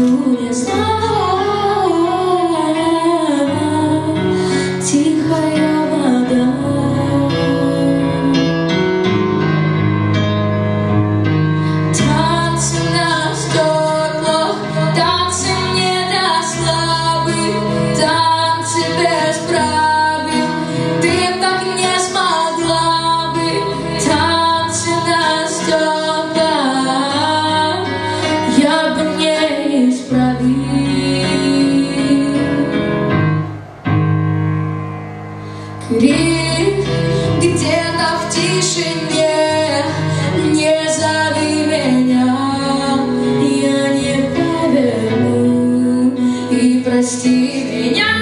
soon as I Спит где-то в тишине. Не зови меня Я не поверну. И прости меня.